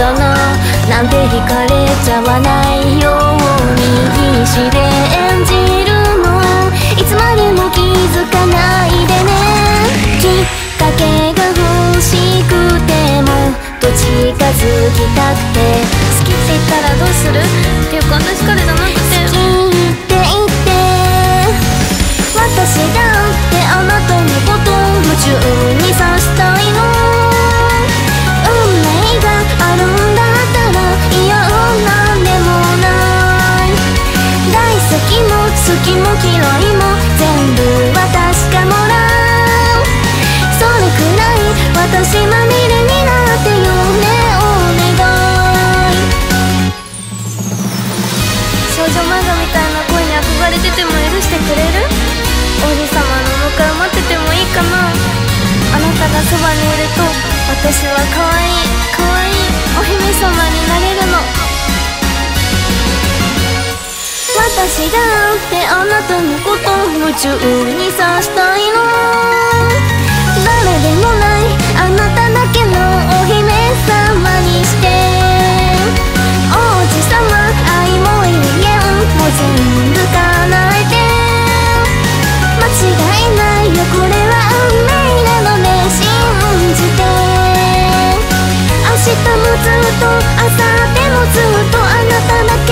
だななんて惹かれちゃわないように必死で演じるのいつまでも気づかないでね。きっかけが欲しくてもと近づきたくて好きって言ったらどうする？っていうか私彼じゃなくて。好きって言って私だってあなたのこと夢中にさしたい。好きも嫌いも全部私がもらうそれくらい私まみれになってよねお願い少女漫画みたいな恋に憧れてても許してくれる王子様の迎え待っててもいいかなあなたがそばにいると私は可愛い可愛いお姫様になれるの。私だってあなたのこと夢中にさしたいの。誰でもないあなただけのお姫様にして。王子様愛も永遠も全部叶えて。間違いないよこれは運命なのね信じて。明日もずっと明後日もずっとあなただけ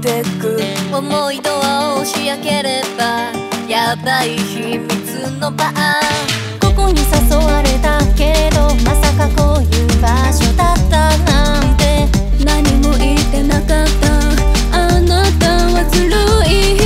いてく思いと押し上ければやばい秘密のバーここに誘われたけどまさかこういう場所だったなんて。何も言ってなかった。あなたはずるい。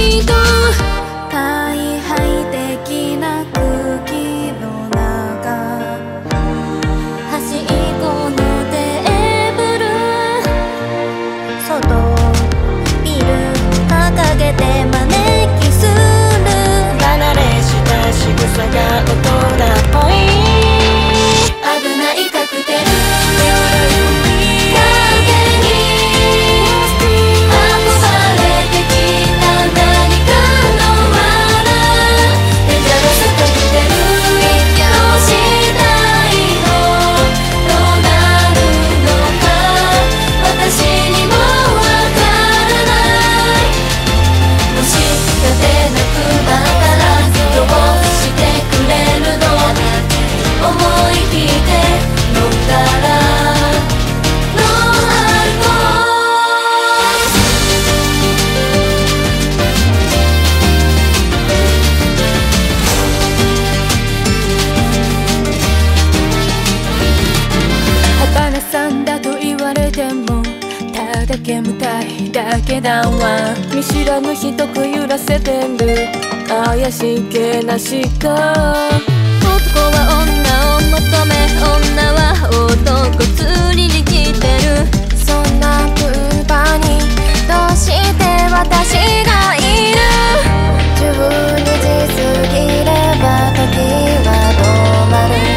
けだわ見知らぬ人くゆらせてる怪しげなしか男は女を求め女は男釣りに来てる。そんな空間にどうして私がいる。12時過ぎれば時は止まる。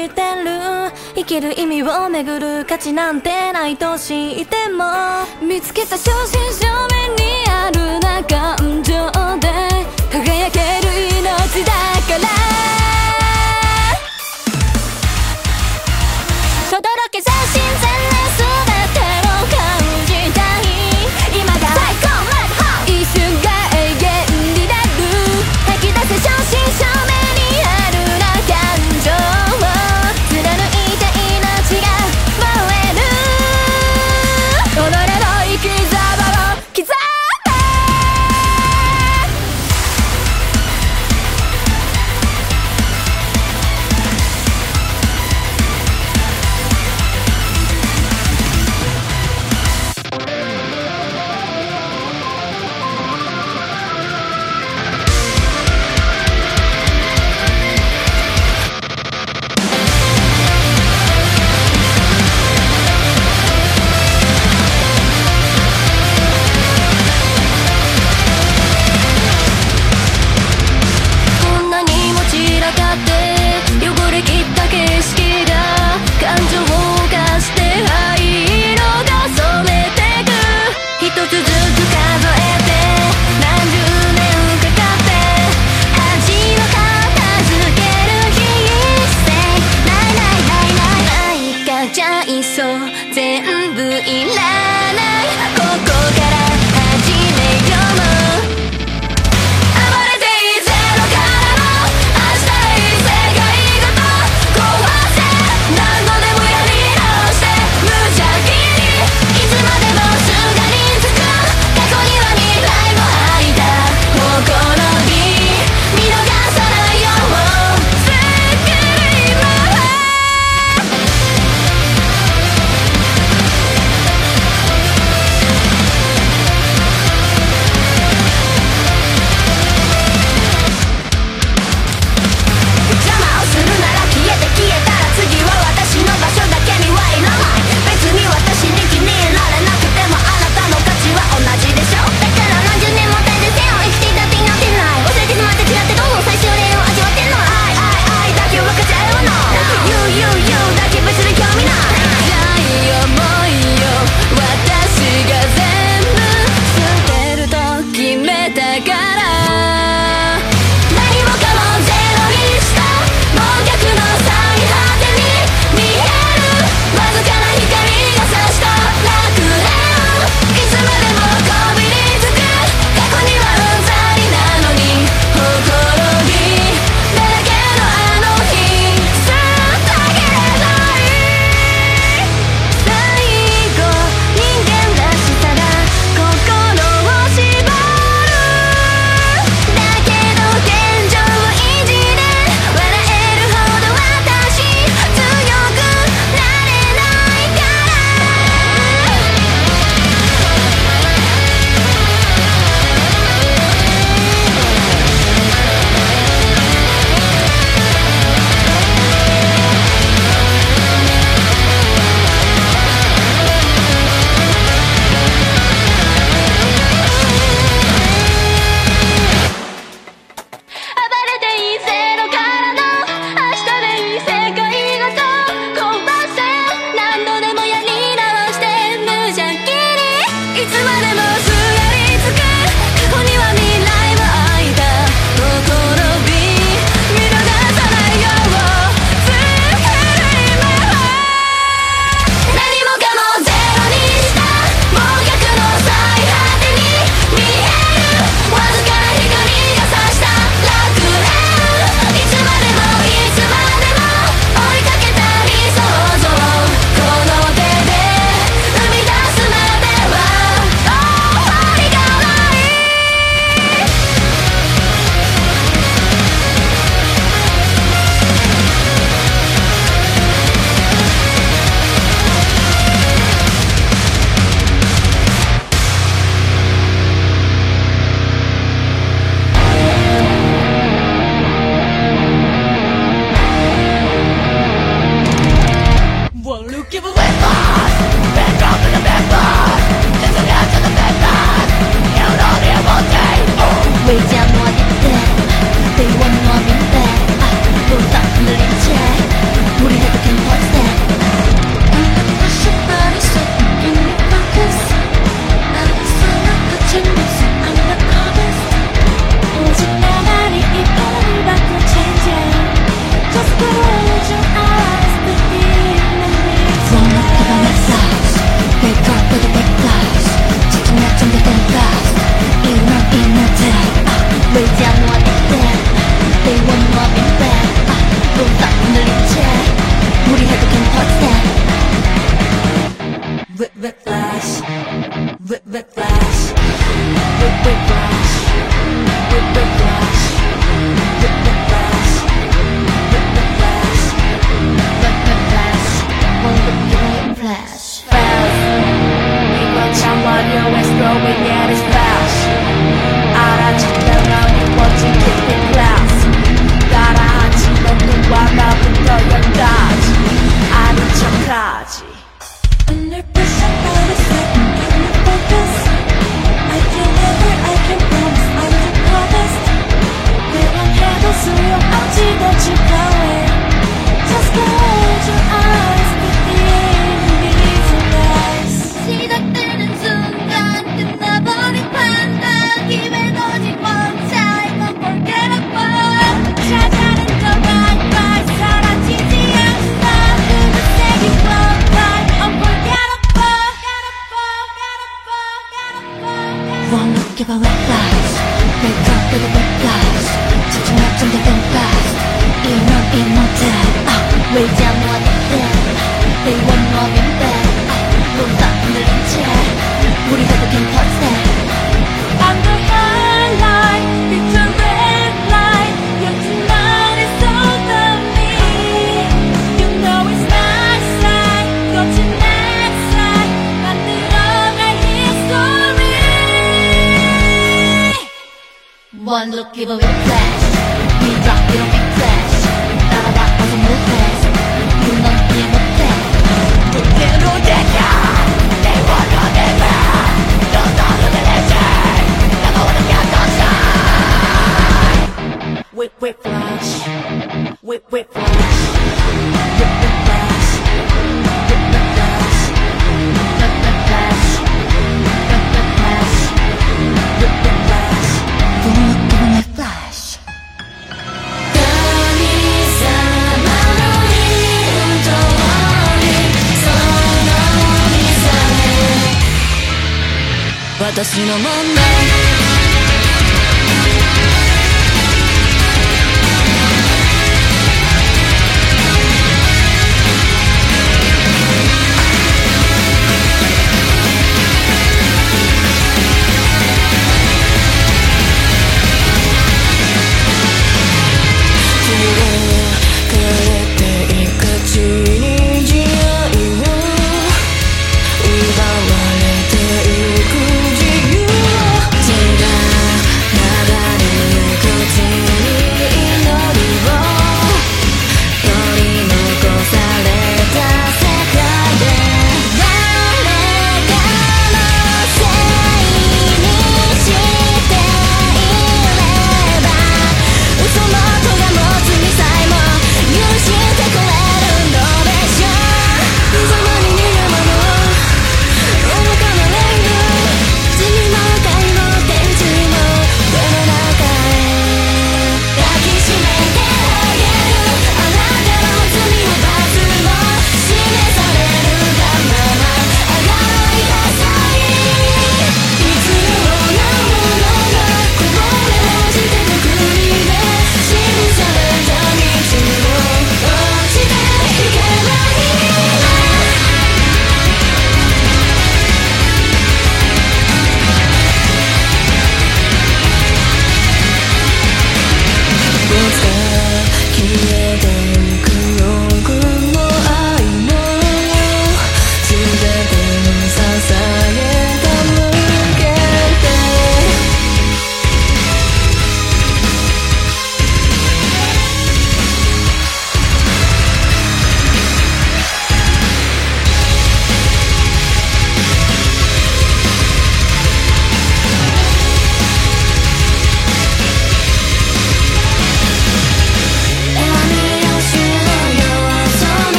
してる？生きる意味をめぐる価値なんてないと知っても。見つけた正真正銘にあるな感情で輝ける命だから。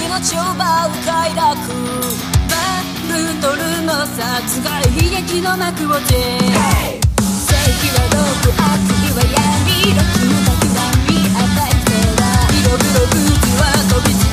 命を奪う快楽バルトルの殺害悲劇の幕をて正義は毒悪意は闇毒の爆弾に与えたは色黒気は飛び散る。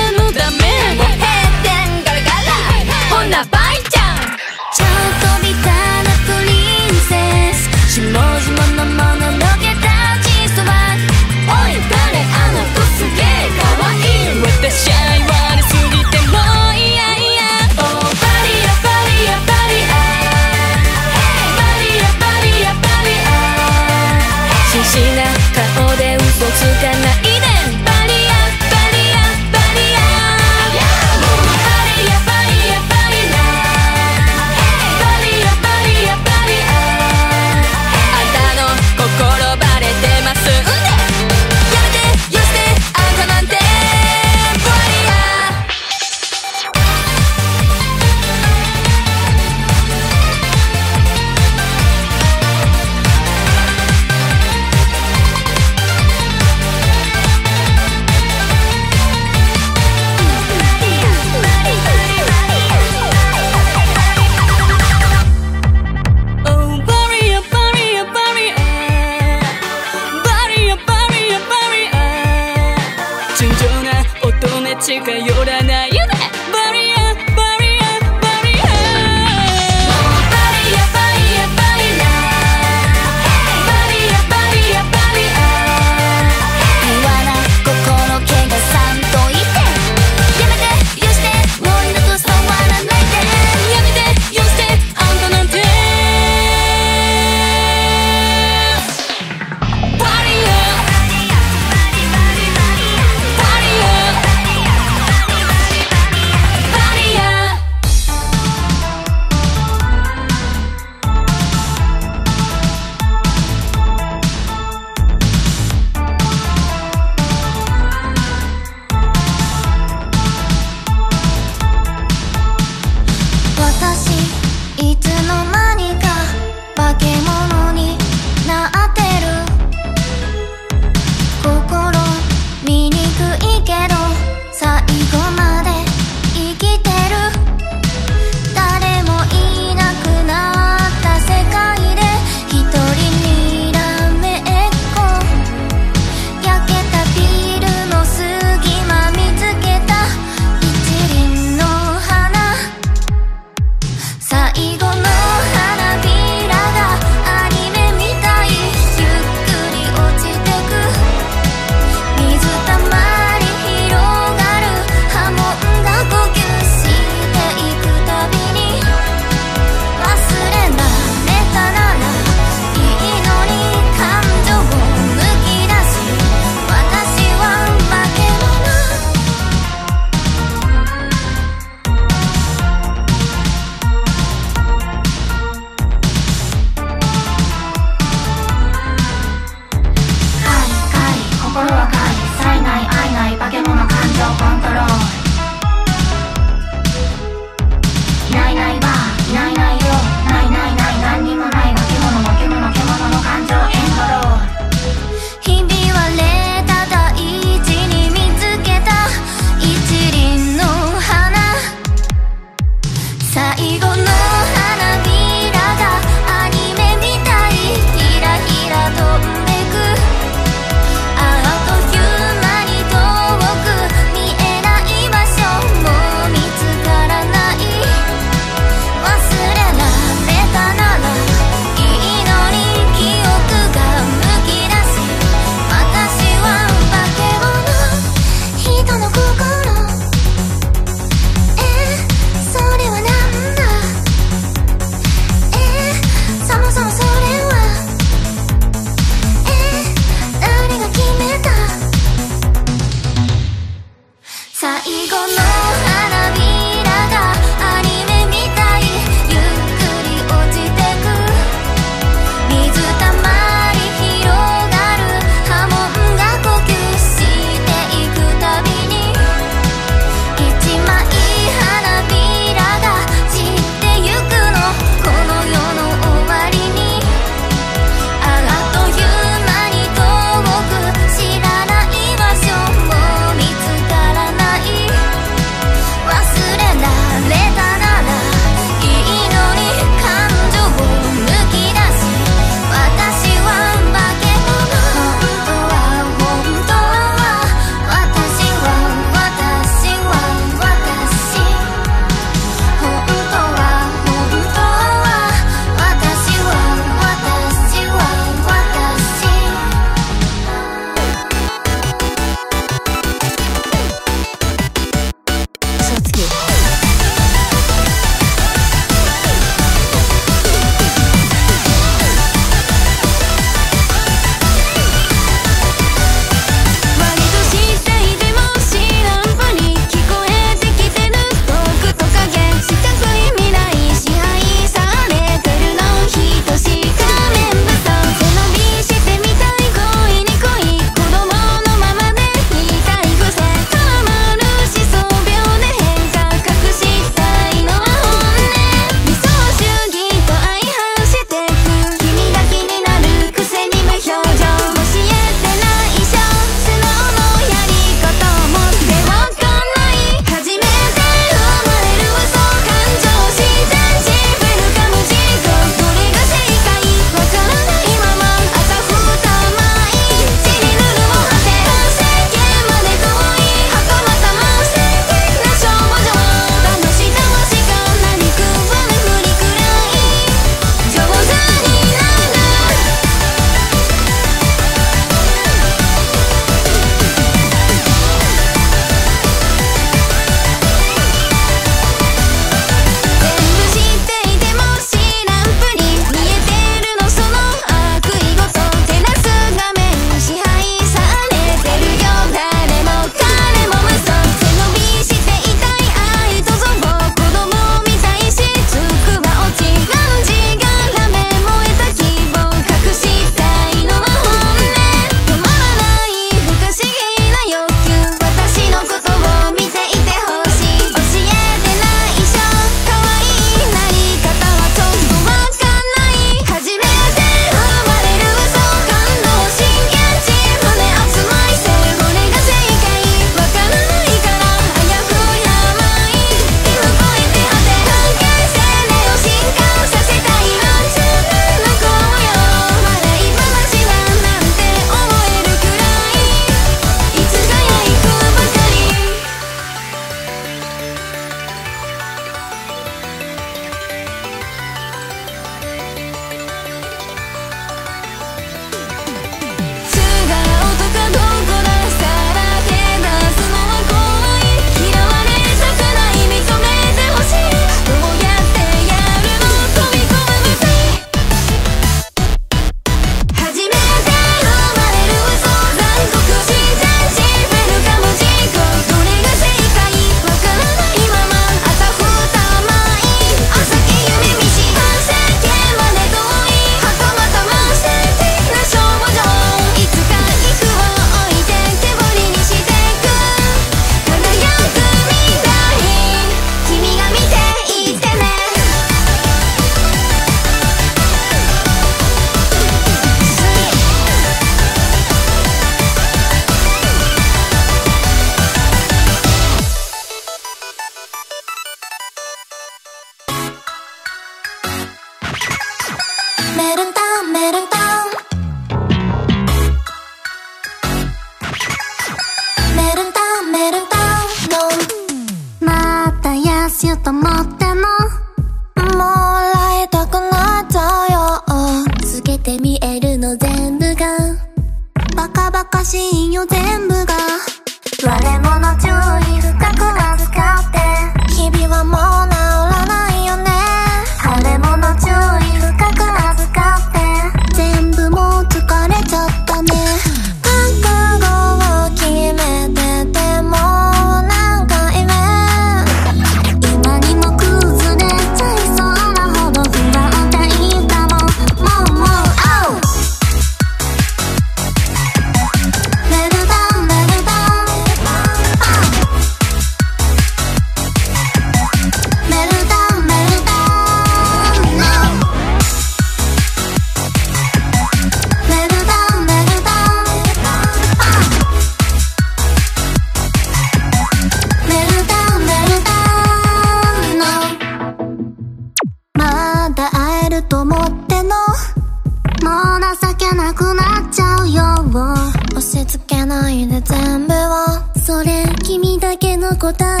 答え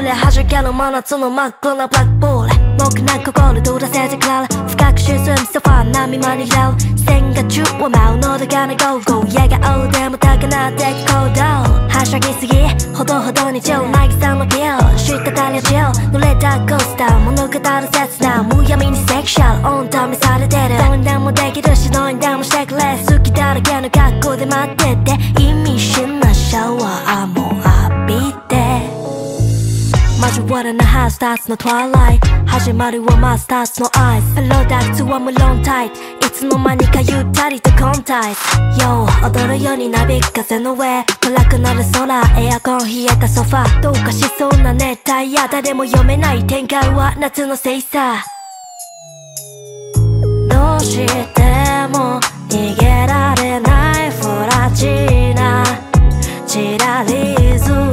れはじけの真夏の真っ暗でも読めない展開は夏のせいさ。どうしても逃げられないフラチナ。チラリズム。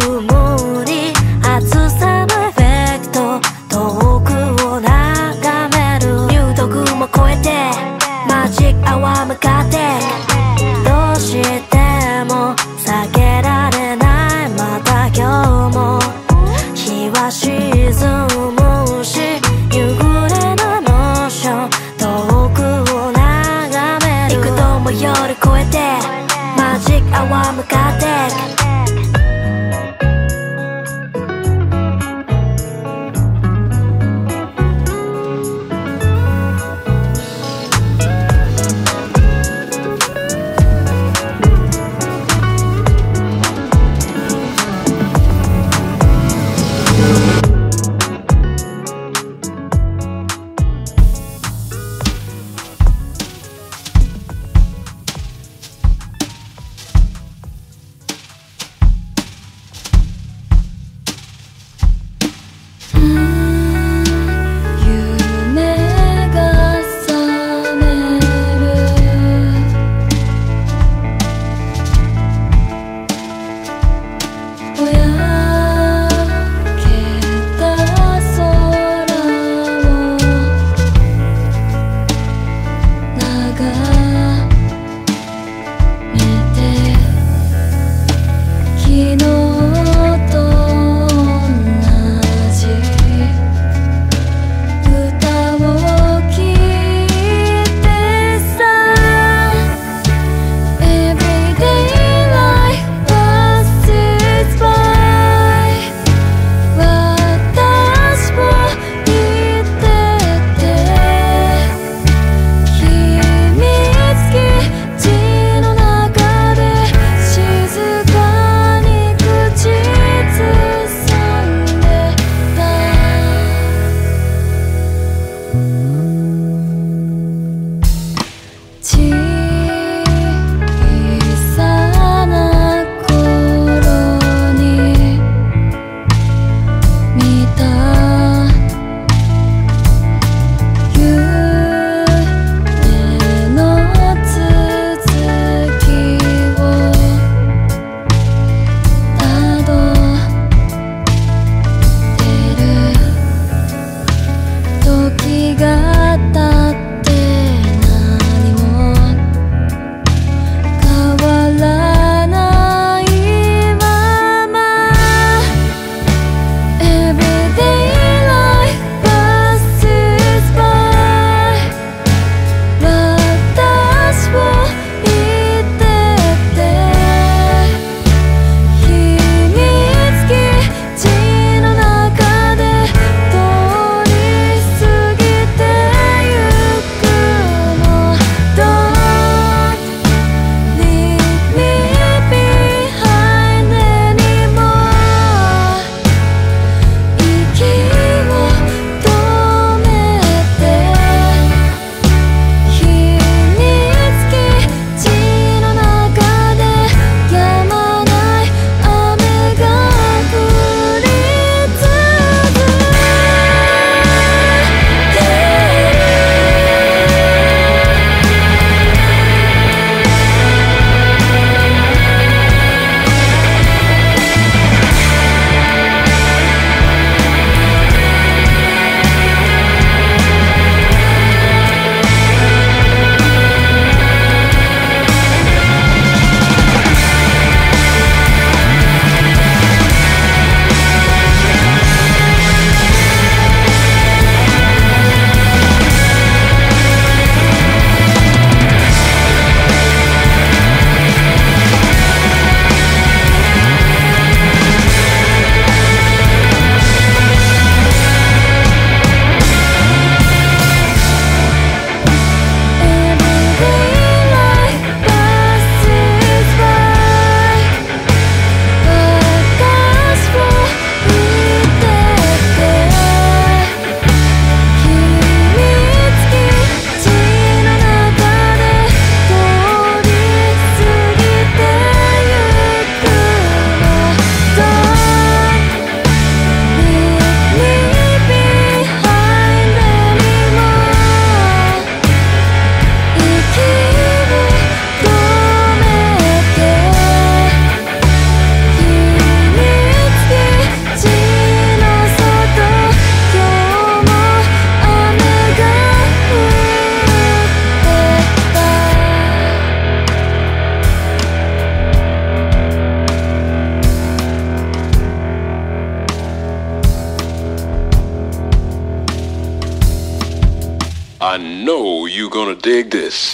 dig this.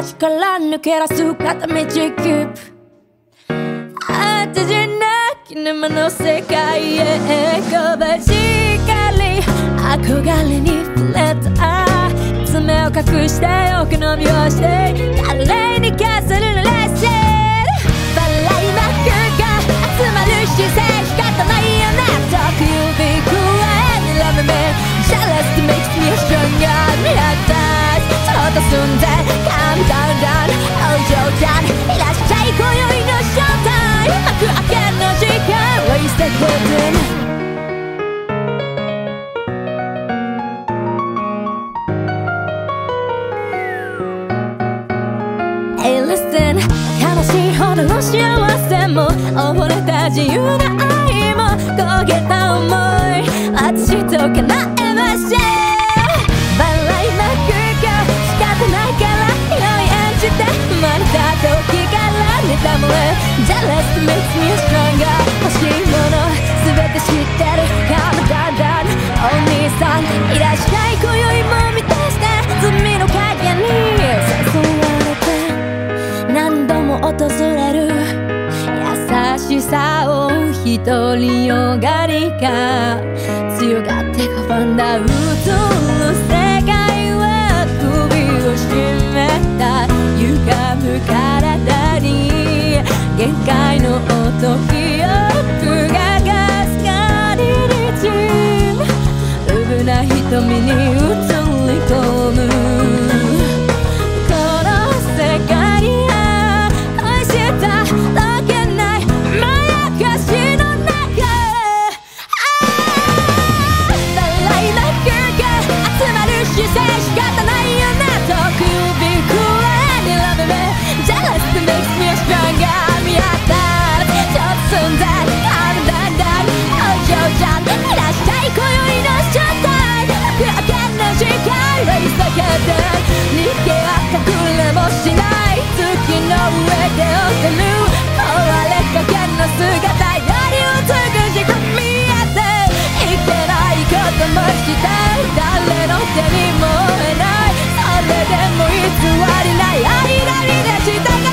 街から抜け出す片道キュープあてじゃなき沼の世界へ飛ばし光憧れに触れた爪を隠して奥のみをして華麗にかするレッスンバラいまくが集まる姿勢仕方ないよな Talk you'll be cool and love me Jealous makes me と住んでカムダウンいらっしゃい。今宵の正体幕開けの時間。Wasted Brooklyn 悲しいほどの幸せも溺れた自由な愛も焦げた思い。私と叶えましょう。れ Jealous makes me stronger 欲しいもの全て知ってる。Come down お兄さんいらっしゃい。今宵も満たして罪の影に。誘われて何度も訪れる。優しさを独りよがりか。強がって拒んだ宇宙の世界は首を絞めた。歪む体。限界の音記憶がガスカリにチるうぶな瞳に映り込む。で逃げや隠れもしない月の上で踊る壊れかけの姿よりくしく見えていけないこともして誰の手にも負えないそれでも偽りない愛なりでしたが